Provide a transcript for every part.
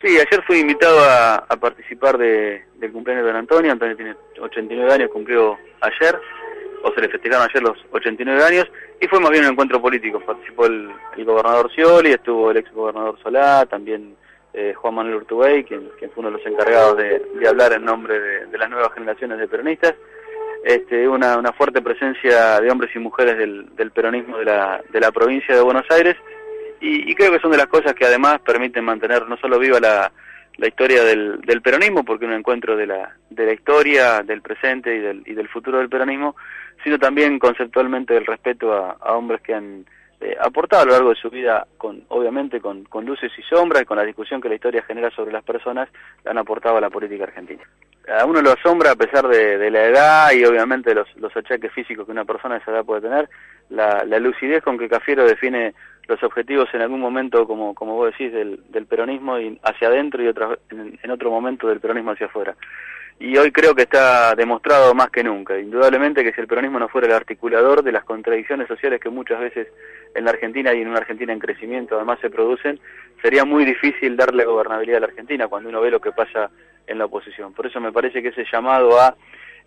Sí, ayer fui invitado a, participar de, del cumpleaños de don Antonio. Antonio tiene 89 años, cumplió ayer, o se le festejaron ayer los 89 años, y fue más bien un encuentro político. Participó el, gobernador Scioli, estuvo el ex gobernador Solá, también eh, Juan Manuel Urtubey, quien, fue uno de los encargados de, hablar en nombre de, las nuevas generaciones de peronistas. Este, una, una fuerte presencia de hombres y mujeres del, del peronismo de la, de la provincia de Buenos Aires, y, creo que son de las cosas que además permiten mantener no solo viva la, historia del, peronismo, porque un encuentro de la, de la historia, del presente y del, y del futuro del peronismo, sino también conceptualmente del respeto a, hombres que han eh, aportado a lo largo de su vida, con obviamente con, con luces y sombras, y con la discusión que la historia genera sobre las personas, han aportado a la política argentina. A uno lo asombra a pesar de, la edad y obviamente los, los achaques físicos que una persona de esa edad puede tener, la, la lucidez con que Cafiero define los objetivos en algún momento, como, como vos decís, del, del peronismo y hacia adentro y otra, en, otro momento del peronismo hacia afuera. Y hoy creo que está demostrado más que nunca, indudablemente que si el peronismo no fuera el articulador de las contradicciones sociales que muchas veces en la Argentina y en una Argentina en crecimiento además se producen, sería muy difícil darle gobernabilidad a la Argentina cuando uno ve lo que pasa en la oposición. Por eso me parece que ese llamado a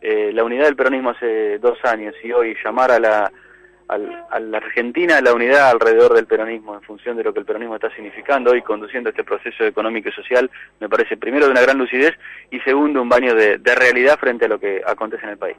eh, la unidad del peronismo hace dos años y hoy llamar a la a la Argentina la unidad alrededor del peronismo en función de lo que el peronismo está significando y conduciendo este proceso económico y social me parece primero de una gran lucidez y segundo un baño de realidad frente a lo que acontece en el país.